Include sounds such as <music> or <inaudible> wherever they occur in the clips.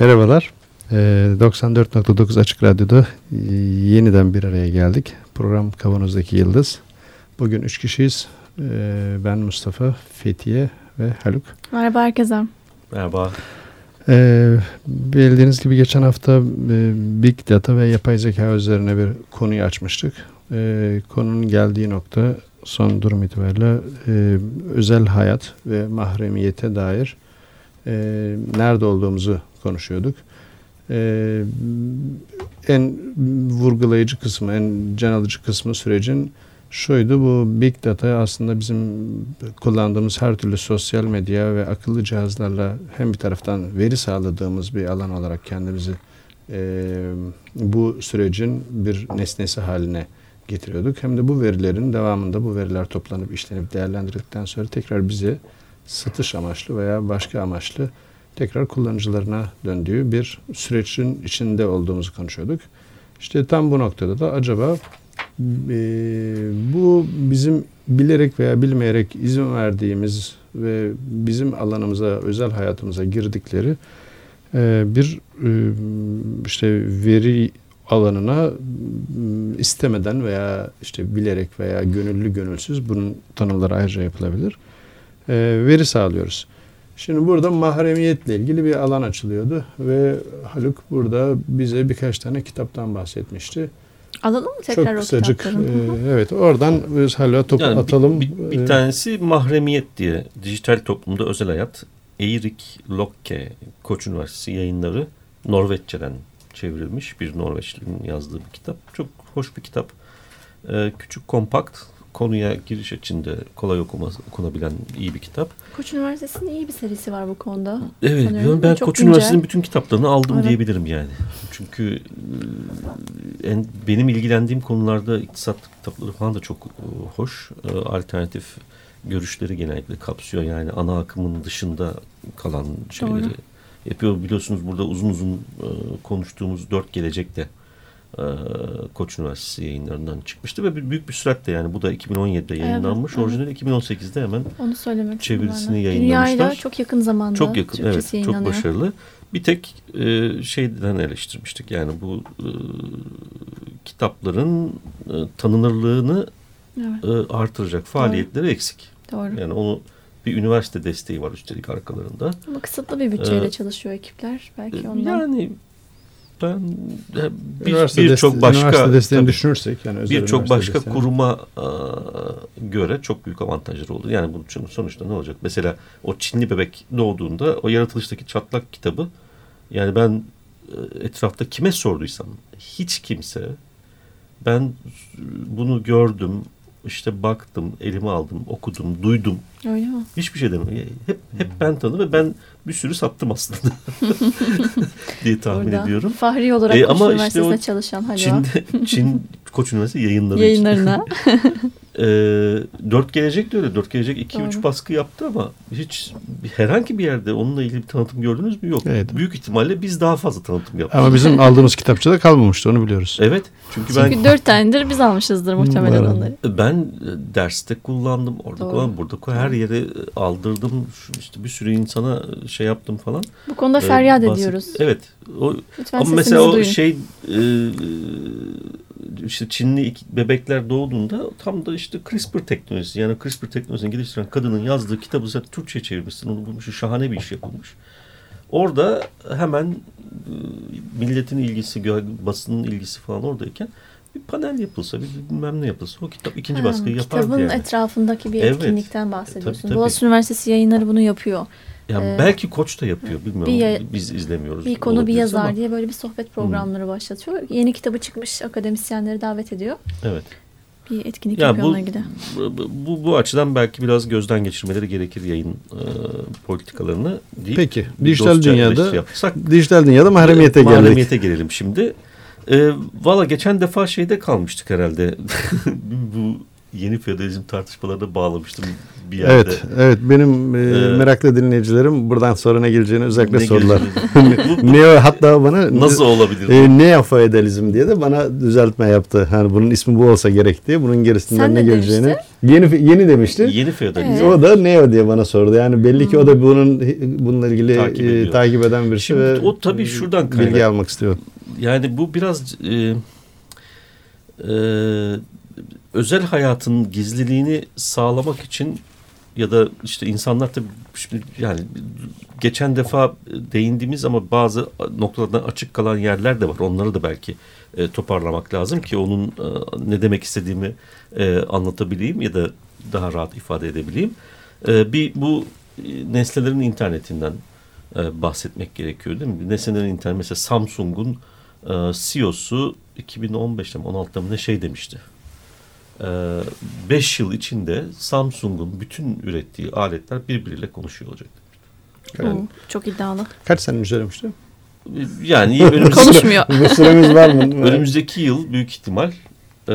Merhabalar. 94.9 ee, Açık Radyo'da e, yeniden bir araya geldik. Program Kavanoz'daki Yıldız. Bugün üç kişiyiz. Ee, ben Mustafa, Fethiye ve Haluk. Merhaba herkese. Merhaba. Ee, bildiğiniz gibi geçen hafta e, Big Data ve yapay zeka üzerine bir konuyu açmıştık. Konunun geldiği nokta son durum itibariyle e, özel hayat ve mahremiyete dair nerede olduğumuzu konuşuyorduk. Ee, en vurgulayıcı kısmı, en can alıcı kısmı sürecin şuydu. Bu Big Data aslında bizim kullandığımız her türlü sosyal medya ve akıllı cihazlarla hem bir taraftan veri sağladığımız bir alan olarak kendimizi e, bu sürecin bir nesnesi haline getiriyorduk. Hem de bu verilerin devamında bu veriler toplanıp işlenip değerlendirildikten sonra tekrar bize satış amaçlı veya başka amaçlı tekrar kullanıcılarına döndüğü bir sürecin içinde olduğumuzu konuşuyorduk. İşte tam bu noktada da acaba e, bu bizim bilerek veya bilmeyerek izin verdiğimiz ve bizim alanımıza, özel hayatımıza girdikleri e, bir e, işte veri alanına istemeden veya işte bilerek veya gönüllü gönülsüz bunun tanımları ayrıca yapılabilir. E, veri sağlıyoruz. Şimdi burada mahremiyetle ilgili bir alan açılıyordu ve Haluk burada bize birkaç tane kitaptan bahsetmişti. Alalım mı tekrar Çok kısacık, o kitapları? E, evet oradan biz hala topu yani atalım. Bir, bir, bir tanesi mahremiyet diye dijital toplumda özel hayat. Eirik Lokke Koç Üniversitesi yayınları Norveççeden çevrilmiş bir Norveçlinin yazdığı bir kitap. Çok hoş bir kitap. Ee, küçük kompakt konuya giriş içinde kolay okuma, okunabilen iyi bir kitap. Koç Üniversitesi'nin iyi bir serisi var bu konuda. Evet Sanıyorum. ben Çok Koç Üniversitesi'nin bütün kitaplarını aldım evet. diyebilirim yani. Çünkü e, en, benim ilgilendiğim konularda iktisat kitapları falan da çok e, hoş. E, alternatif görüşleri genellikle kapsıyor. Yani ana akımın dışında kalan şeyleri Doğru. yapıyor. Biliyorsunuz burada uzun uzun konuştuğumuz dört gelecekte e, Koç Üniversitesi yayınlarından çıkmıştı ve büyük bir süratle yani bu da 2017'de yayınlanmış. Evet, Orijinali evet. 2018'de hemen Onu söylemek çevirisini yayınlamışlar. Dünyayla çok yakın zamanda. Çok yakın evet çok başarılı. Bir tek e, şeyden eleştirmiştik yani bu e, kitapların e, tanınırlığını evet. e, artıracak faaliyetleri Doğru. eksik. Doğru. Yani onu bir üniversite desteği var üstelik arkalarında. Ama kısıtlı bir bütçeyle ee, çalışıyor ekipler. Belki e, ondan. Yani ben birçok bir başka üniversite desteğini tabii, düşünürsek yani birçok başka desteğini. kuruma a, göre çok büyük avantajları olur. Yani bunun sonuçta ne olacak? Mesela o Çinli bebek doğduğunda o yaratılıştaki çatlak kitabı yani ben e, etrafta kime sorduysam hiç kimse ben bunu gördüm işte baktım, elime aldım, okudum, duydum. Öyle mi? Hiçbir şey demiyorum. Hep hep ben tanıdım ve ben bir sürü sattım aslında <laughs> diye tahmin Orada ediyorum. Fahri olarak ee, ama işte çalışan hadi Çin'de, Çin Koç Üniversitesi yayınları Yayınlarına. E, Dört Gelecek de öyle. Dört Gelecek iki Doğru. üç baskı yaptı ama hiç herhangi bir yerde onunla ilgili bir tanıtım gördünüz mü? Yok. Evet. Büyük ihtimalle biz daha fazla tanıtım yaptık. Ama bizim aldığımız kitapçıda kalmamıştı onu biliyoruz. Evet. Çünkü, ben, çünkü dört tanedir biz almışızdır muhtemelen onları. Ben e, derste kullandım. Orada kullandım. Burada her yere aldırdım. İşte bir sürü insana şey yaptım falan. Bu konuda ee, feryat ee, ediyoruz. Evet. O, Lütfen ama mesela o duyun. şey e, işte Çinli bebekler doğduğunda tam da işte CRISPR teknolojisi yani CRISPR teknolojisini geliştiren kadının yazdığı kitabı zaten Türkçe çevirmişsin onu bulmuş şahane bir iş yapılmış. Orada hemen e, milletin ilgisi, basının ilgisi falan oradayken bir panel yapılsa, bir bilmem ne yapılsa o kitap ikinci ha, baskıyı yapar Kitabın yani. etrafındaki bir evet. etkinlikten bahsediyorsun. Tabii, tabii. Boğaziçi Üniversitesi yayınları bunu yapıyor. Yani ee, belki koç da yapıyor bilmiyorum. Bir, Biz izlemiyoruz. Bir konu bir yazar ama. diye böyle bir sohbet programları hmm. başlatıyor. Yeni kitabı çıkmış akademisyenleri davet ediyor. Evet. Bir etkinlik yani yapıyor bu, ona göre. Bu, bu, bu açıdan belki biraz gözden geçirmeleri gerekir yayın e, politikalarını. Deyip, Peki. Dijital dünyada yapsak, dijital dünyada mahremiyete geldik. Mahremiyete gelelim şimdi. E, Valla geçen defa şeyde kalmıştık herhalde. <laughs> bu yeni feodalizm tartışmalarına bağlamıştım bir yerde. Evet, evet benim e, ee, meraklı dinleyicilerim buradan sonra ne geleceğini özellikle ne sordular. <laughs> Neo hatta bana <laughs> nasıl olabilir? E, neo feodalizm diye de bana düzeltme yaptı. Hani bunun ismi bu olsa gerek diye bunun gerisinden Sen ne geleceğini. Demiştin? Yeni yeni demişti. Yeni feodalizm. Evet. O da neo diye bana sordu. Yani belli ki o da bunun bununla ilgili takip, e, takip eden birisi Şimdi, ve o tabii şuradan kaynak. bilgi almak istiyor. Yani bu biraz e, e, özel hayatın gizliliğini sağlamak için ya da işte insanlar tabii yani geçen defa değindiğimiz ama bazı noktalardan açık kalan yerler de var. Onları da belki e, toparlamak lazım ki onun e, ne demek istediğimi e, anlatabileyim ya da daha rahat ifade edebileyim. E, bir bu e, nesnelerin internetinden e, bahsetmek gerekiyor değil mi? Nesnelerin internet mesela Samsung'un e, CEO'su 2015'te mi 16'da mı ne şey demişti 5 ee, yıl içinde Samsung'un bütün ürettiği aletler birbiriyle konuşuyor olacak. Yani, çok iddialı. Kaç sene söylemişti? Yani <laughs> önümüz, konuşmuyor. Bu süremiz var mı? <laughs> önümüzdeki yıl büyük ihtimal e,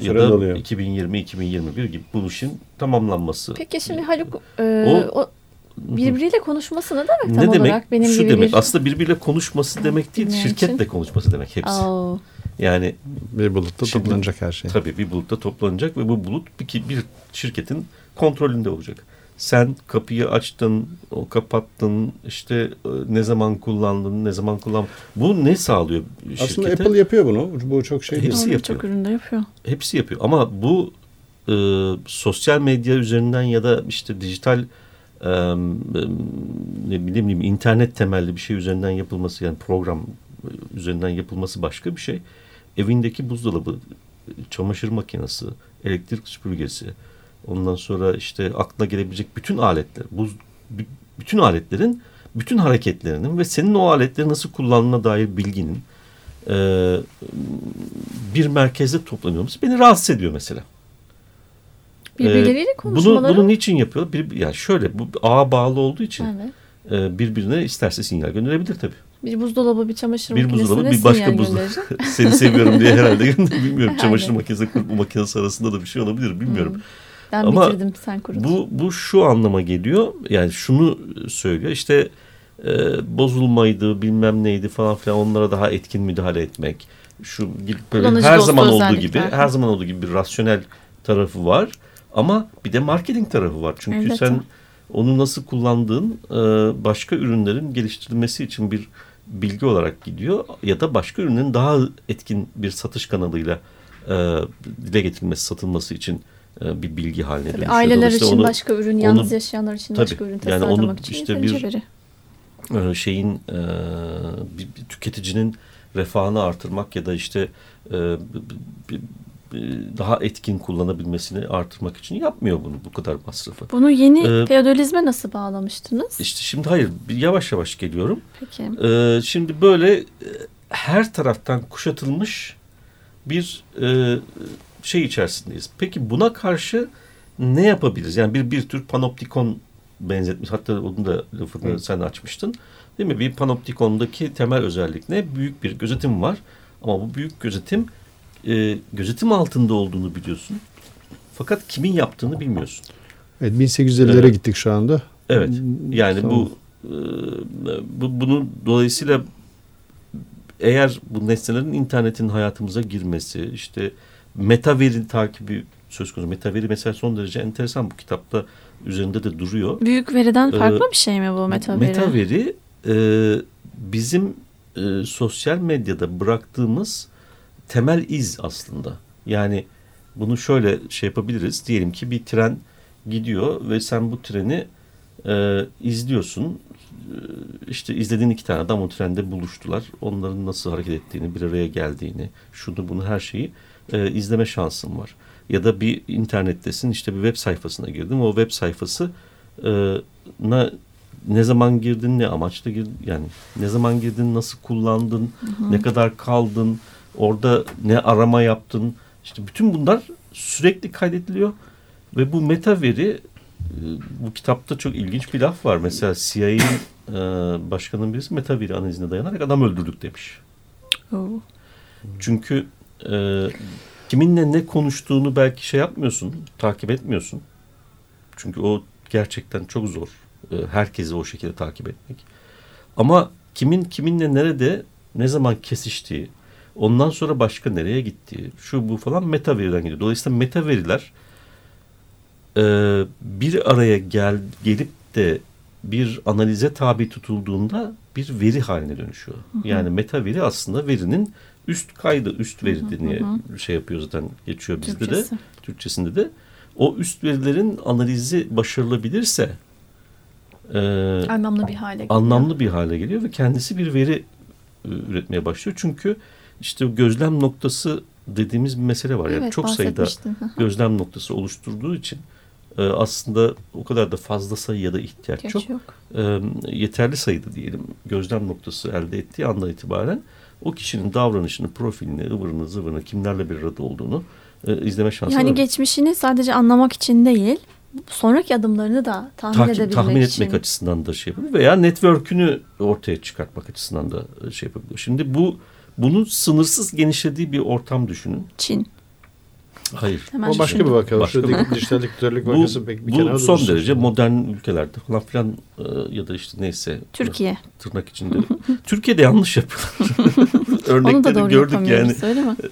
ya da 2020-2021 gibi bu işin tamamlanması. Peki şimdi Haluk e, o, o birbiriyle konuşması ne demek tam ne demek? olarak? Benim Şu gibi demek bir... aslında birbiriyle konuşması demek değil, şirketle için. konuşması demek hepsi. Oh. Yani bir bulutta şimdi, toplanacak her şey. Tabii bir bulutta toplanacak ve bu bulut bir, bir şirketin kontrolünde olacak. Sen kapıyı açtın, o kapattın, işte e, ne zaman kullandın, ne zaman kullan. Bu ne sağlıyor şirkete? Aslında Apple yapıyor bunu. Bu çok şey Hepsi değil. yapıyor. Çok üründe yapıyor. Hepsi yapıyor. Ama bu e, sosyal medya üzerinden ya da işte dijital e, ne bileyim internet temelli bir şey üzerinden yapılması yani program üzerinden yapılması başka bir şey evindeki buzdolabı, çamaşır makinesi, elektrik süpürgesi, ondan sonra işte aklına gelebilecek bütün aletler, buz, bütün aletlerin bütün hareketlerinin ve senin o aletleri nasıl kullandığına dair bilginin e, bir merkezde toplanıyormuş beni rahatsız ediyor mesela. Birbirleriyle konuşmaları. Bunu, bunu niçin yapıyor? Bir, yani şöyle bu ağa bağlı olduğu için evet. e, birbirine isterse sinyal gönderebilir tabii. Bir buzdolabı, bir çamaşır bir buzdolabı, bir başka buzdolabı. <laughs> Seni seviyorum diye herhalde <laughs> bilmiyorum. çamaşır makinesi, kurutma makinesi arasında da bir şey olabilir bilmiyorum. Hmm. Ben Ama bitirdim sen kurut. Bu, bu şu anlama geliyor. Yani şunu söylüyor. İşte e, bozulmaydı bilmem neydi falan filan onlara daha etkin müdahale etmek. Şu böyle her zaman olduğu gibi her zaman olduğu gibi bir rasyonel tarafı var. Ama bir de marketing tarafı var. Çünkü evet. sen onu nasıl kullandığın e, başka ürünlerin geliştirilmesi için bir bilgi olarak gidiyor ya da başka ürünün daha etkin bir satış kanalıyla e, dile getirilmesi, satılması için e, bir bilgi haline tabii dönüşüyor. Aileler için onu, başka ürün, yalnız onu, yaşayanlar için tabii, başka ürün tasarlamak yani onu için işte bir veri. E, şeyin e, bir, bir tüketicinin refahını artırmak ya da işte e, bir, e, daha etkin kullanabilmesini artırmak için yapmıyor bunu bu kadar masrafı. Bunu yeni ee, feodalizme nasıl bağlamıştınız? İşte şimdi hayır yavaş yavaş geliyorum. Peki. Ee, şimdi böyle e, her taraftan kuşatılmış bir e, şey içerisindeyiz. Peki buna karşı ne yapabiliriz? Yani bir bir tür panoptikon benzetmiş. Hatta onu da lafını Hı. sen açmıştın. Değil mi? Bir panoptikondaki temel özellik ne? Büyük bir gözetim var. Ama bu büyük gözetim e, gözetim altında olduğunu biliyorsun. Fakat kimin yaptığını bilmiyorsun. Evet 1850'lere evet. gittik şu anda. Evet. Yani tamam. bu, e, bu bunun dolayısıyla eğer bu nesnelerin internetin hayatımıza girmesi, işte meta veri takibi söz konusu. Meta veri mesela son derece enteresan bu kitapta üzerinde de duruyor. Büyük veriden ee, farklı bir şey mi bu meta veri? Meta veri e, bizim e, sosyal medyada bıraktığımız temel iz aslında. Yani bunu şöyle şey yapabiliriz. Diyelim ki bir tren gidiyor ve sen bu treni e, izliyorsun. E, işte izlediğin iki tane adam o trende buluştular. Onların nasıl hareket ettiğini, bir araya geldiğini, şunu bunu her şeyi e, izleme şansın var. Ya da bir internettesin işte bir web sayfasına girdin. O web sayfası e, na, ne zaman girdin, ne amaçla girdin, yani ne zaman girdin, nasıl kullandın, hı hı. ne kadar kaldın, Orada ne arama yaptın. İşte bütün bunlar sürekli kaydediliyor. Ve bu meta veri e, bu kitapta çok ilginç bir laf var. Mesela CIA'nin e, başkanının birisi meta veri analizine dayanarak adam öldürdük demiş. Oh. Çünkü e, kiminle ne konuştuğunu belki şey yapmıyorsun, takip etmiyorsun. Çünkü o gerçekten çok zor. E, herkesi o şekilde takip etmek. Ama kimin kiminle nerede ne zaman kesiştiği, ondan sonra başka nereye gittiği, şu bu falan meta veriden geliyor. Dolayısıyla meta veriler e, bir araya gel, gelip de bir analize tabi tutulduğunda bir veri haline dönüşüyor. Hı hı. Yani meta veri aslında verinin üst kaydı, üst veri diye şey yapıyor zaten geçiyor bizde Türkçesi. de. Türkçesinde de. O üst verilerin analizi başarılabilirse e, anlamlı bir hale geliyor. Anlamlı bir hale geliyor ve kendisi bir veri e, üretmeye başlıyor. Çünkü işte gözlem noktası dediğimiz bir mesele var. Evet, yani çok sayıda gözlem noktası oluşturduğu için e, aslında o kadar da fazla sayıya da ihtiyaç Geç yok. yok. E, yeterli sayıda diyelim gözlem noktası elde ettiği andan itibaren o kişinin davranışını, profilini, ıvırını, zıvırını, kimlerle bir arada olduğunu e, izleme şansı yani var. Yani geçmişini sadece anlamak için değil, sonraki adımlarını da tahmin Takip, edebilmek tahmin için. etmek açısından da şey yapabilir veya network'ünü ortaya çıkartmak açısından da e, şey yapabilir. Şimdi bu bunun sınırsız genişlediği bir ortam düşünün. Çin. Hayır. Hemen o başka bir vaka. Başka bir dijital diktörlük vakası pek bir Bu son dursun. derece modern ülkelerde falan filan e, ya da işte neyse. Türkiye. Tırnak içinde. <laughs> Türkiye'de yanlış yapıyorlar. <laughs> Örnekleri Onu da doğru gördük yani.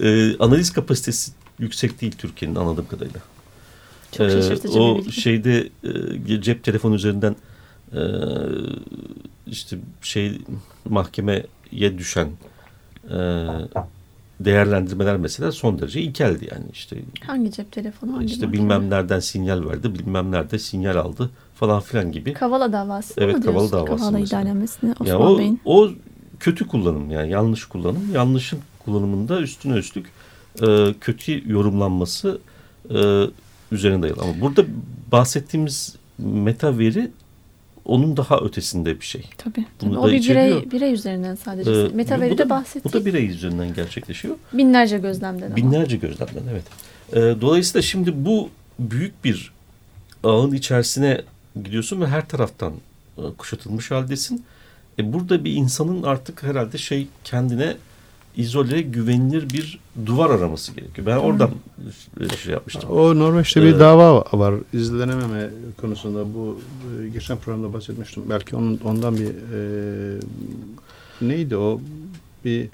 E, analiz kapasitesi yüksek değil Türkiye'nin anladığım kadarıyla. Çok şaşırtıcı e, O şeyde e, cep telefonu üzerinden e, işte şey mahkemeye düşen e, değerlendirmeler mesela son derece ilkeldi yani işte. Hangi cep telefonu? Hangi işte bilmem nereden sinyal verdi, bilmem nerede sinyal aldı falan filan gibi. Kavala davası evet, mı Kavala davası. Kavala idalemesini Osman yani o, Bey'in. O kötü kullanım yani yanlış kullanım. Yanlışın kullanımında üstüne üstlük e, kötü yorumlanması e, üzerine dayalı. Ama burada bahsettiğimiz meta veri onun daha ötesinde bir şey. Tabii. tabii. O bir birey, birey üzerinden sadece. Ee, Metaveride bahsettik. Bu da birey üzerinden gerçekleşiyor. Binlerce gözlemden ama. Binlerce gözlemden evet. Ee, dolayısıyla şimdi bu büyük bir ağın içerisine gidiyorsun ve her taraftan e, kuşatılmış haldesin. E, burada bir insanın artık herhalde şey kendine izole güvenilir bir duvar araması gerekiyor. Ben oradan şey yapmıştım. O Norveç'te bir ee, dava var. izlenememe konusunda bu e, geçen programda bahsetmiştim. Belki onun, ondan bir e, neydi o? Bir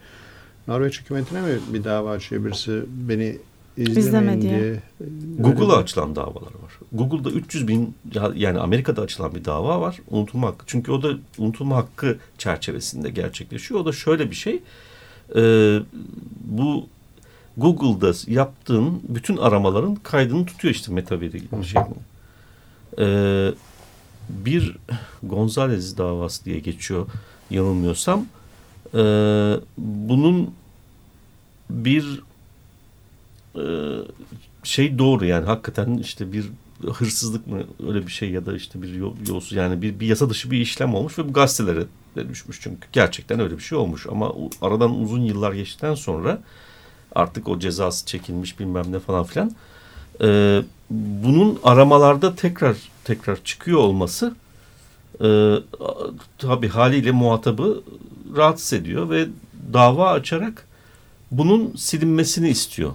Norveç hükümetine mi bir dava açıyor birisi beni izlemeyin diye. diye. Google'a açılan davalar var. Google'da 300 bin yani Amerika'da açılan bir dava var. Unutulma hakkı. Çünkü o da unutulma hakkı çerçevesinde gerçekleşiyor. O da şöyle bir şey e, bu Google'da yaptığın bütün aramaların kaydını tutuyor işte metaveri gibi şey. Ee, bir Gonzalez davası diye geçiyor yanılmıyorsam. Ee, bunun bir e, şey doğru yani hakikaten işte bir hırsızlık mı öyle bir şey ya da işte bir yolsuz yani bir, bir yasa dışı bir işlem olmuş ve bu gazetelere düşmüş çünkü. Gerçekten öyle bir şey olmuş. Ama aradan uzun yıllar geçtikten sonra artık o cezası çekilmiş bilmem ne falan filan e, bunun aramalarda tekrar tekrar çıkıyor olması e, tabi haliyle muhatabı rahatsız ediyor ve dava açarak bunun silinmesini istiyor.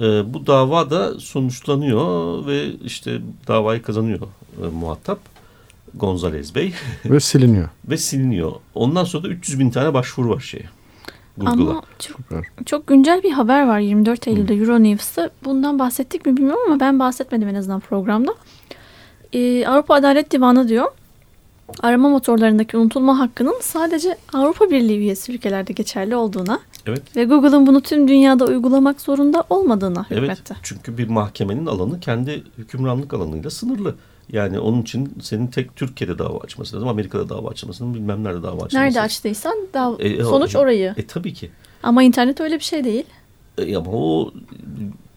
E, bu dava da sonuçlanıyor ve işte davayı kazanıyor e, muhatap Gonzalez Bey. Ve siliniyor. <laughs> ve siliniyor. Ondan sonra da 300 bin tane başvuru var şeye. Google'a. Ama çok, çok güncel bir haber var 24 Eylül'de Hı. Euronews'ta. Bundan bahsettik mi bilmiyorum ama ben bahsetmedim en azından programda. Ee, Avrupa Adalet Divanı diyor arama motorlarındaki unutulma hakkının sadece Avrupa Birliği üyesi ülkelerde geçerli olduğuna evet. ve Google'ın bunu tüm dünyada uygulamak zorunda olmadığına hükmetti. Evet, çünkü bir mahkemenin alanı kendi hükümranlık alanıyla sınırlı. Yani onun için senin tek Türkiye'de dava açması lazım, Amerika'da dava açmasının bilmem nerede dava açması Nerede açtıysan dav e, e sonuç orayı. E tabii ki. Ama internet öyle bir şey değil. E, ama o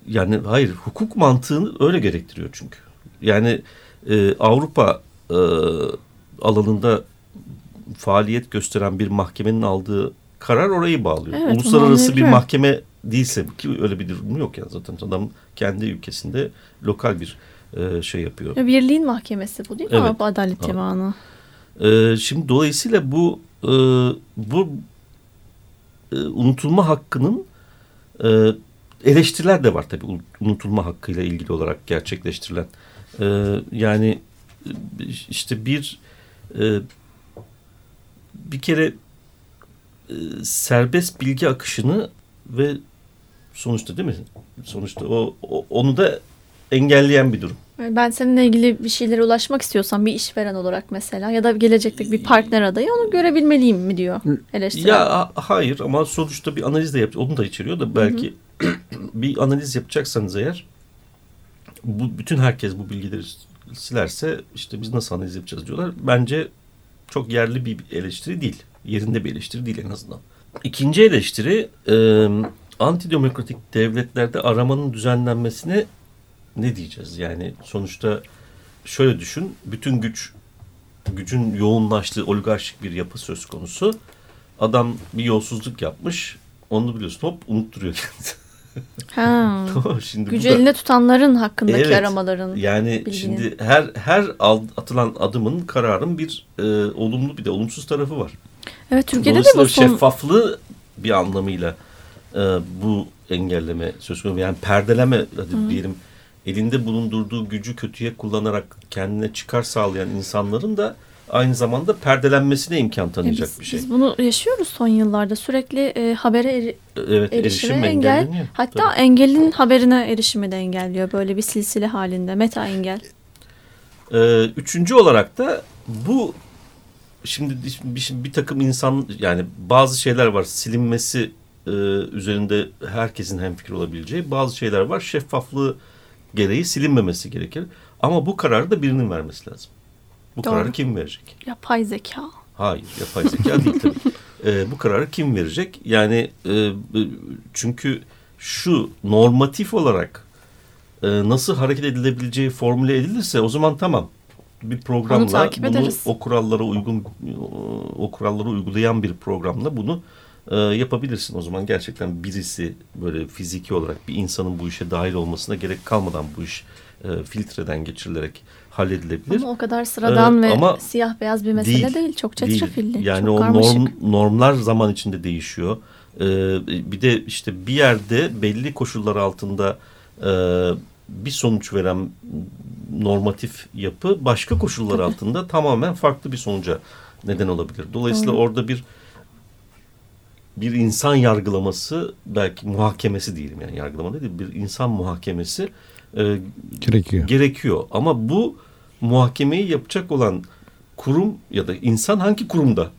yani hayır hukuk mantığını öyle gerektiriyor çünkü. Yani e, Avrupa e, alanında faaliyet gösteren bir mahkemenin aldığı karar orayı bağlıyor. Evet, Uluslararası bir mahkeme değilse ki öyle bir durum yok ya zaten adam kendi ülkesinde lokal bir e, şey yapıyor. Birliğin mahkemesi bu değil mi? Evet. Avrupa Adalet Divanı. E, şimdi dolayısıyla bu e, bu e, unutulma hakkının e, eleştiriler de var tabii unutulma hakkıyla ilgili olarak gerçekleştirilen. E, yani işte bir e, bir kere e, serbest bilgi akışını ve sonuçta değil mi? Sonuçta o, o onu da engelleyen bir durum. Ben seninle ilgili bir şeylere ulaşmak istiyorsam bir işveren olarak mesela ya da gelecekteki bir partner adayı onu görebilmeliyim mi diyor eleştiren. Ya hayır ama sonuçta bir analiz de yap onu da içeriyor da belki hı hı. <clears throat> bir analiz yapacaksanız eğer bu bütün herkes bu bilgileri silerse işte biz nasıl analiz yapacağız diyorlar. Bence çok yerli bir eleştiri değil. Yerinde bir eleştiri değil en azından. İkinci eleştiri e, antidemokratik devletlerde aramanın düzenlenmesine ne diyeceğiz? Yani sonuçta şöyle düşün. Bütün güç gücün yoğunlaştığı oligarşik bir yapı söz konusu. Adam bir yolsuzluk yapmış. Onu biliyorsun hop unutturuyor kendisi. <laughs> Ha. <laughs> tamam, şimdi Gücü da, elinde tutanların hakkındaki evet, aramaların. Yani bilgini. şimdi her her atılan adımın kararın bir e, olumlu bir de olumsuz tarafı var. Evet Türkiye'de de bu son... şeffaflığı bir anlamıyla e, bu engelleme söz konusu. Yani perdeleme hadi Hı. diyelim elinde bulundurduğu gücü kötüye kullanarak kendine çıkar sağlayan insanların da aynı zamanda perdelenmesine imkan tanıyacak biz, bir şey. Biz bunu yaşıyoruz son yıllarda. Sürekli e, habere eri, evet, erişime erişim engel. Hatta Tabii. engelin haberine erişimi de engelliyor. Böyle bir silsile halinde. Meta engel. Ee, üçüncü olarak da bu şimdi bir, bir takım insan yani bazı şeyler var silinmesi e, üzerinde herkesin hemfikir olabileceği bazı şeyler var şeffaflığı gereği silinmemesi gerekir. Ama bu kararı da birinin vermesi lazım. Bu Doğru. kararı kim verecek? Yapay zeka. Hayır yapay zeka değil tabii. <laughs> Ee, bu kararı kim verecek? Yani e, çünkü şu normatif olarak e, nasıl hareket edilebileceği formüle edilirse o zaman tamam. Bir programla bunu ederiz. o kurallara uygun o kuralları uygulayan bir programla bunu e, yapabilirsin. O zaman gerçekten birisi böyle fiziki olarak bir insanın bu işe dahil olmasına gerek kalmadan bu iş e, filtreden geçirilerek halledilebilir. Ama o kadar sıradan ee, ve ama siyah beyaz bir mesele değil. değil. Çok çetrefilli. Yani çok o norm, normlar zaman içinde değişiyor. Ee, bir de işte bir yerde belli koşullar altında e, bir sonuç veren normatif yapı başka koşullar Tabii. altında tamamen farklı bir sonuca neden olabilir. Dolayısıyla Doğru. orada bir bir insan yargılaması belki muhakemesi diyelim yani yargılama değil bir insan muhakemesi e, gerekiyor. gerekiyor. Ama bu muhakemeyi yapacak olan kurum ya da insan hangi kurumda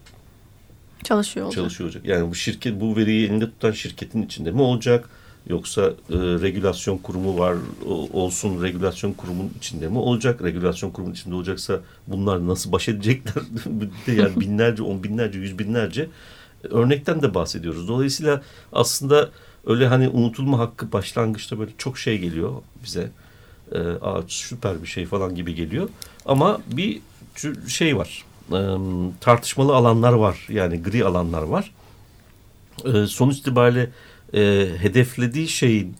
çalışıyor olacak? Çalışıyor olacak. Yani bu şirket bu veriyi elinde tutan şirketin içinde mi olacak? Yoksa e, regülasyon kurumu var o, olsun regülasyon kurumun içinde mi olacak? Regülasyon kurumun içinde olacaksa bunlar nasıl baş edecekler? <laughs> yani binlerce, on binlerce, yüz binlerce örnekten de bahsediyoruz. Dolayısıyla aslında öyle hani unutulma hakkı başlangıçta böyle çok şey geliyor bize. Ee, aa, süper bir şey falan gibi geliyor. Ama bir şey var. E, tartışmalı alanlar var. Yani gri alanlar var. E, sonuç itibariyle e, hedeflediği şeyin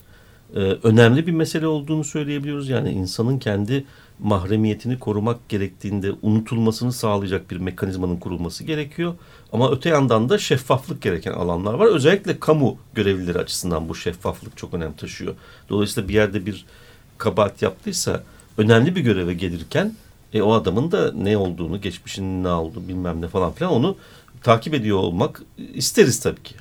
e, önemli bir mesele olduğunu söyleyebiliyoruz. Yani insanın kendi mahremiyetini korumak gerektiğinde unutulmasını sağlayacak bir mekanizmanın kurulması gerekiyor. Ama öte yandan da şeffaflık gereken alanlar var. Özellikle kamu görevlileri açısından bu şeffaflık çok önem taşıyor. Dolayısıyla bir yerde bir kabahat yaptıysa önemli bir göreve gelirken e, o adamın da ne olduğunu, geçmişinin ne olduğunu bilmem ne falan filan onu takip ediyor olmak isteriz tabii ki.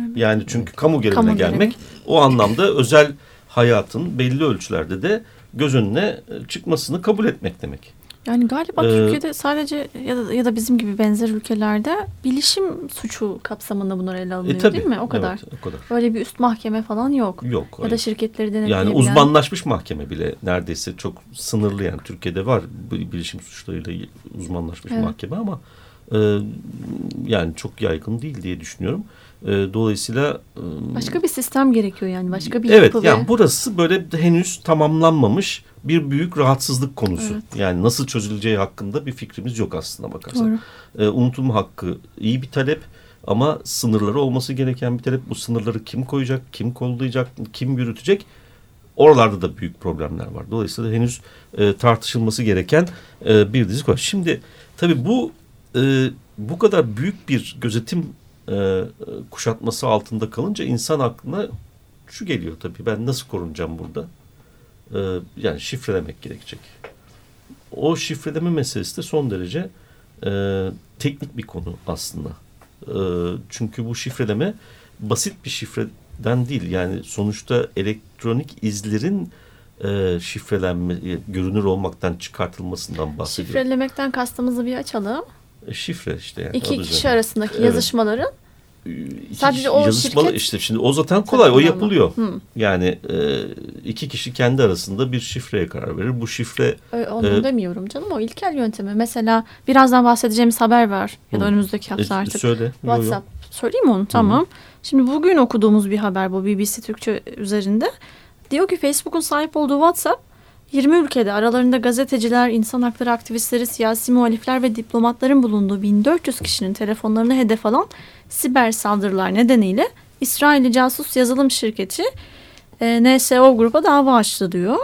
Evet. Yani çünkü kamu görevine kamu gelmek görevi. o anlamda özel hayatın belli ölçülerde de göz önüne e, çıkmasını kabul etmek demek. Yani galiba ee, Türkiye'de sadece ya da, ya da bizim gibi benzer ülkelerde bilişim suçu kapsamında bunlar ele alınıyor e, tabii, değil mi? O kadar. Evet, o kadar. Öyle bir üst mahkeme falan yok. Yok. Ya hayır. da şirketleri denetleyebilen. Yani uzmanlaşmış mahkeme bile neredeyse çok sınırlı yani Türkiye'de var bilişim suçlarıyla uzmanlaşmış evet. mahkeme ama e, yani çok yaygın değil diye düşünüyorum. E, dolayısıyla e, başka bir sistem gerekiyor yani başka bir evet, yapı. Evet yani burası böyle henüz tamamlanmamış bir büyük rahatsızlık konusu. Evet. Yani nasıl çözüleceği hakkında bir fikrimiz yok aslında bakarsan. E, unutulma hakkı iyi bir talep ama sınırları olması gereken bir talep. Bu sınırları kim koyacak, kim kollayacak, kim yürütecek? Oralarda da büyük problemler var. Dolayısıyla henüz e, tartışılması gereken e, bir dizi konu. Şimdi tabii bu e, bu kadar büyük bir gözetim e, kuşatması altında kalınca insan aklına şu geliyor tabii ben nasıl korunacağım burada? Ee, yani şifrelemek gerekecek. O şifreleme meselesi de son derece e, teknik bir konu aslında. E, çünkü bu şifreleme basit bir şifreden değil. Yani sonuçta elektronik izlerin e, şifrelenme, e, görünür olmaktan çıkartılmasından bahsediyor. Şifrelemekten kastımızı bir açalım. E, şifre işte yani. İki kişi arasındaki evet. yazışmaların iki Sadece o şirket işte şimdi o zaten kolay o yapılıyor. Hı. Yani e, iki kişi kendi arasında bir şifreye karar verir. Bu şifre onu e, demiyorum canım o ilkel yöntemi. Mesela birazdan bahsedeceğimiz haber var ya da hı. önümüzdeki hafta e, artık. Söyle. WhatsApp. Yo, yo. Söyleyeyim mi onu? Tamam. Hı. Şimdi bugün okuduğumuz bir haber bu BBC Türkçe üzerinde. Diyor ki Facebook'un sahip olduğu WhatsApp 20 ülkede aralarında gazeteciler, insan hakları aktivistleri, siyasi muhalifler ve diplomatların bulunduğu 1400 kişinin telefonlarını hedef alan siber saldırılar nedeniyle İsrailli casus yazılım şirketi e, NSO gruba dava açtı diyor.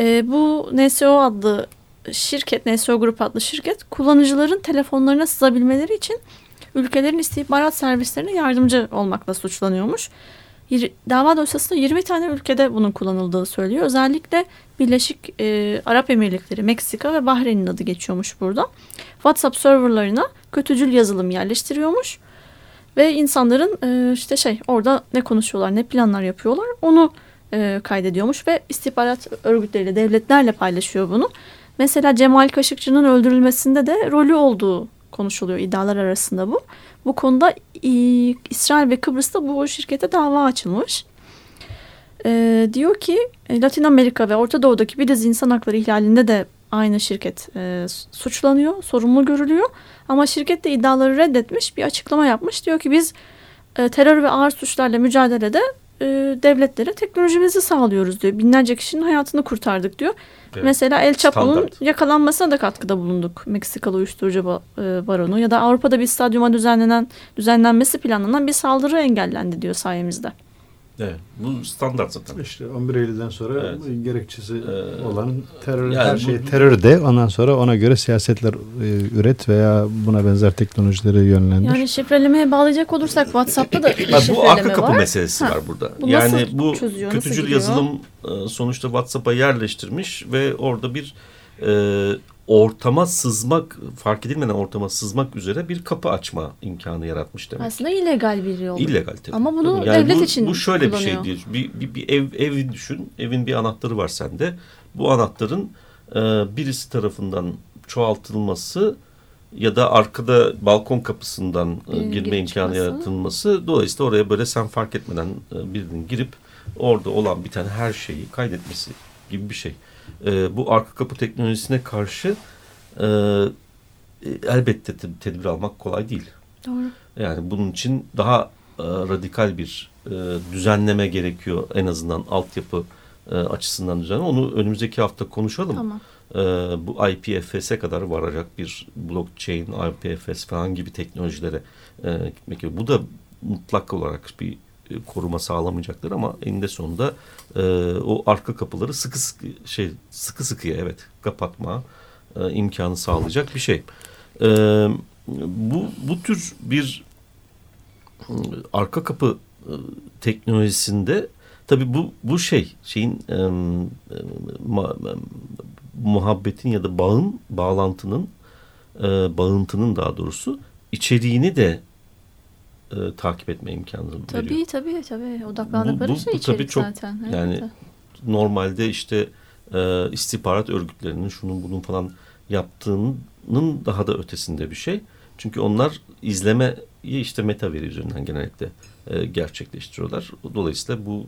E, bu NSO adlı şirket, NSO Grup adlı şirket kullanıcıların telefonlarına sızabilmeleri için ülkelerin istihbarat servislerine yardımcı olmakla suçlanıyormuş. Dava dosyasında 20 tane ülkede bunun kullanıldığı söylüyor. Özellikle Birleşik e, Arap Emirlikleri, Meksika ve Bahreyn'in adı geçiyormuş burada. WhatsApp serverlarına kötücül yazılım yerleştiriyormuş. Ve insanların e, işte şey orada ne konuşuyorlar, ne planlar yapıyorlar onu e, kaydediyormuş ve istihbarat örgütleriyle, devletlerle paylaşıyor bunu. Mesela Cemal Kaşıkçı'nın öldürülmesinde de rolü olduğu konuşuluyor iddialar arasında bu. Bu konuda İsrail ve Kıbrıs'ta bu şirkete dava açılmış. E, diyor ki e, Latin Amerika ve Orta Doğu'daki bir dizi insan hakları ihlalinde de aynı şirket e, suçlanıyor, sorumlu görülüyor. Ama şirket de iddiaları reddetmiş, bir açıklama yapmış. Diyor ki biz e, terör ve ağır suçlarla mücadelede e, devletlere teknolojimizi sağlıyoruz diyor. Binlerce kişinin hayatını kurtardık diyor. Evet. Mesela El Chapo'nun yakalanmasına da katkıda bulunduk. Meksikalı uyuşturucu e, baronu ya da Avrupa'da bir stadyuma düzenlenen düzenlenmesi planlanan bir saldırı engellendi diyor sayemizde. Evet, bu standart zaten. İşte 11 Eylül'den sonra evet. gerekçesi ee, olan terör yani her şey terör de ondan sonra ona göre siyasetler e, üret veya buna benzer teknolojileri yönlendir. Yani şifrelemeye bağlayacak olursak WhatsApp'ta da şifreleme Bu arka kapı var. meselesi ha. var burada. Bu yani bu çözüyor, kötücül yazılım e, sonuçta WhatsApp'a yerleştirmiş ve orada bir e, ortama sızmak, fark edilmeden ortama sızmak üzere bir kapı açma imkanı yaratmış demek. Aslında illegal bir yol. İllegal tabii. Ama bunu yani devlet bu, için Bu şöyle kullanıyor. bir şey diyor. Bir, bir, bir ev, evi düşün. Evin bir anahtarı var sende. Bu anahtarın e, birisi tarafından çoğaltılması ya da arkada balkon kapısından e, girme imkanı yaratılması. Dolayısıyla oraya böyle sen fark etmeden e, birinin girip orada olan bir tane her şeyi kaydetmesi gibi bir şey e, bu arka kapı teknolojisine karşı e, elbette tedbir almak kolay değil. Doğru. Yani bunun için daha e, radikal bir e, düzenleme gerekiyor en azından altyapı e, açısından düzenleme. Onu önümüzdeki hafta konuşalım. Tamam. E, bu IPFS'e kadar varacak bir blockchain, IPFS falan gibi teknolojilere e, gitmek. Bu da mutlak olarak bir koruma sağlamayacaktır ama eninde sonunda e, o arka kapıları sıkı sıkı şey sıkı sıkıya evet kapatma e, imkanı sağlayacak bir şey. E, bu bu tür bir e, arka kapı e, teknolojisinde tabi bu bu şey şeyin e, ma, muhabbetin ya da bağın bağlantının e, bağıntının daha doğrusu içeriğini de e, takip etme imkanı tabii, veriyor. Tabii tabii odaklandıkları bu, bu, şey bu tabii çok, zaten. Evet. Yani normalde işte e, istihbarat örgütlerinin şunun bunun falan yaptığının daha da ötesinde bir şey. Çünkü onlar izlemeyi işte meta veri üzerinden genellikle e, gerçekleştiriyorlar. Dolayısıyla bu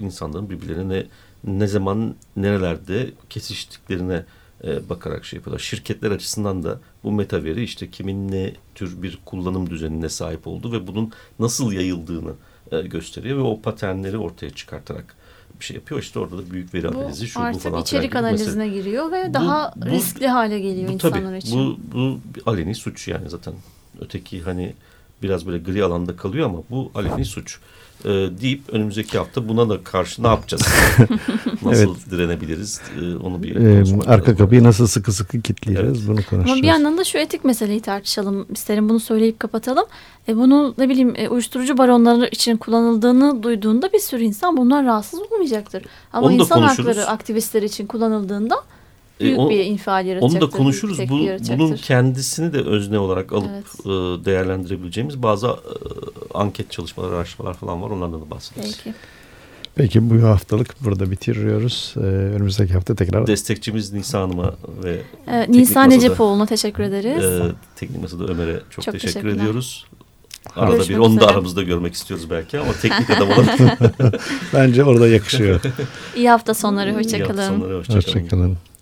insanların birbirlerine ne zaman nerelerde kesiştiklerine e, bakarak şey yapıyorlar. Şirketler açısından da bu meta veri işte kimin ne tür bir kullanım düzenine sahip olduğu ve bunun nasıl yayıldığını e, gösteriyor ve o paternleri ortaya çıkartarak bir şey yapıyor. İşte orada da büyük veri bu analizi şu bu falan. içerik analizine mesela, giriyor ve bu, daha bu, riskli hale geliyor bu, insanlar tabii, için. Bu, bu aleni suç yani zaten. Öteki hani biraz böyle gri alanda kalıyor ama bu aleni suç e, deyip önümüzdeki hafta buna da karşı ne yapacağız? <laughs> nasıl evet. direnebiliriz? E, onu bir ee, Arka kapıyı nasıl sıkı sıkı kilitleyeceğiz evet. bunu konuşacağız. Ama bir yandan da şu etik meseleyi tartışalım isterim. Bunu söyleyip kapatalım. E, bunu ne bileyim e, uyuşturucu baronları için kullanıldığını duyduğunda bir sürü insan bundan rahatsız olmayacaktır. Ama insan hakları aktivistleri için kullanıldığında e, büyük e, o, bir infial yaratacaktır. Onu da konuşuruz. Bu, bunun kendisini de özne olarak alıp evet. e, değerlendirebileceğimiz bazı e, anket çalışmaları, araştırmalar falan var. Onlardan da bahsederiz. Peki. Peki bu haftalık burada bitiriyoruz. Ee, önümüzdeki hafta tekrar... Destekçimiz Nisa Hanım'a ve... Evet, Nisa Necepoğlu'na teşekkür ederiz. E, teknik Masada Ömer'e çok, çok teşekkür ediyoruz. Arada Görüşmek bir onu da aramızda görmek istiyoruz belki ama teknik adam olarak. <laughs> Bence orada yakışıyor. İyi hafta sonları. Hoşçakalın. İyi hafta sonları. Hoşçakalın. Hoşça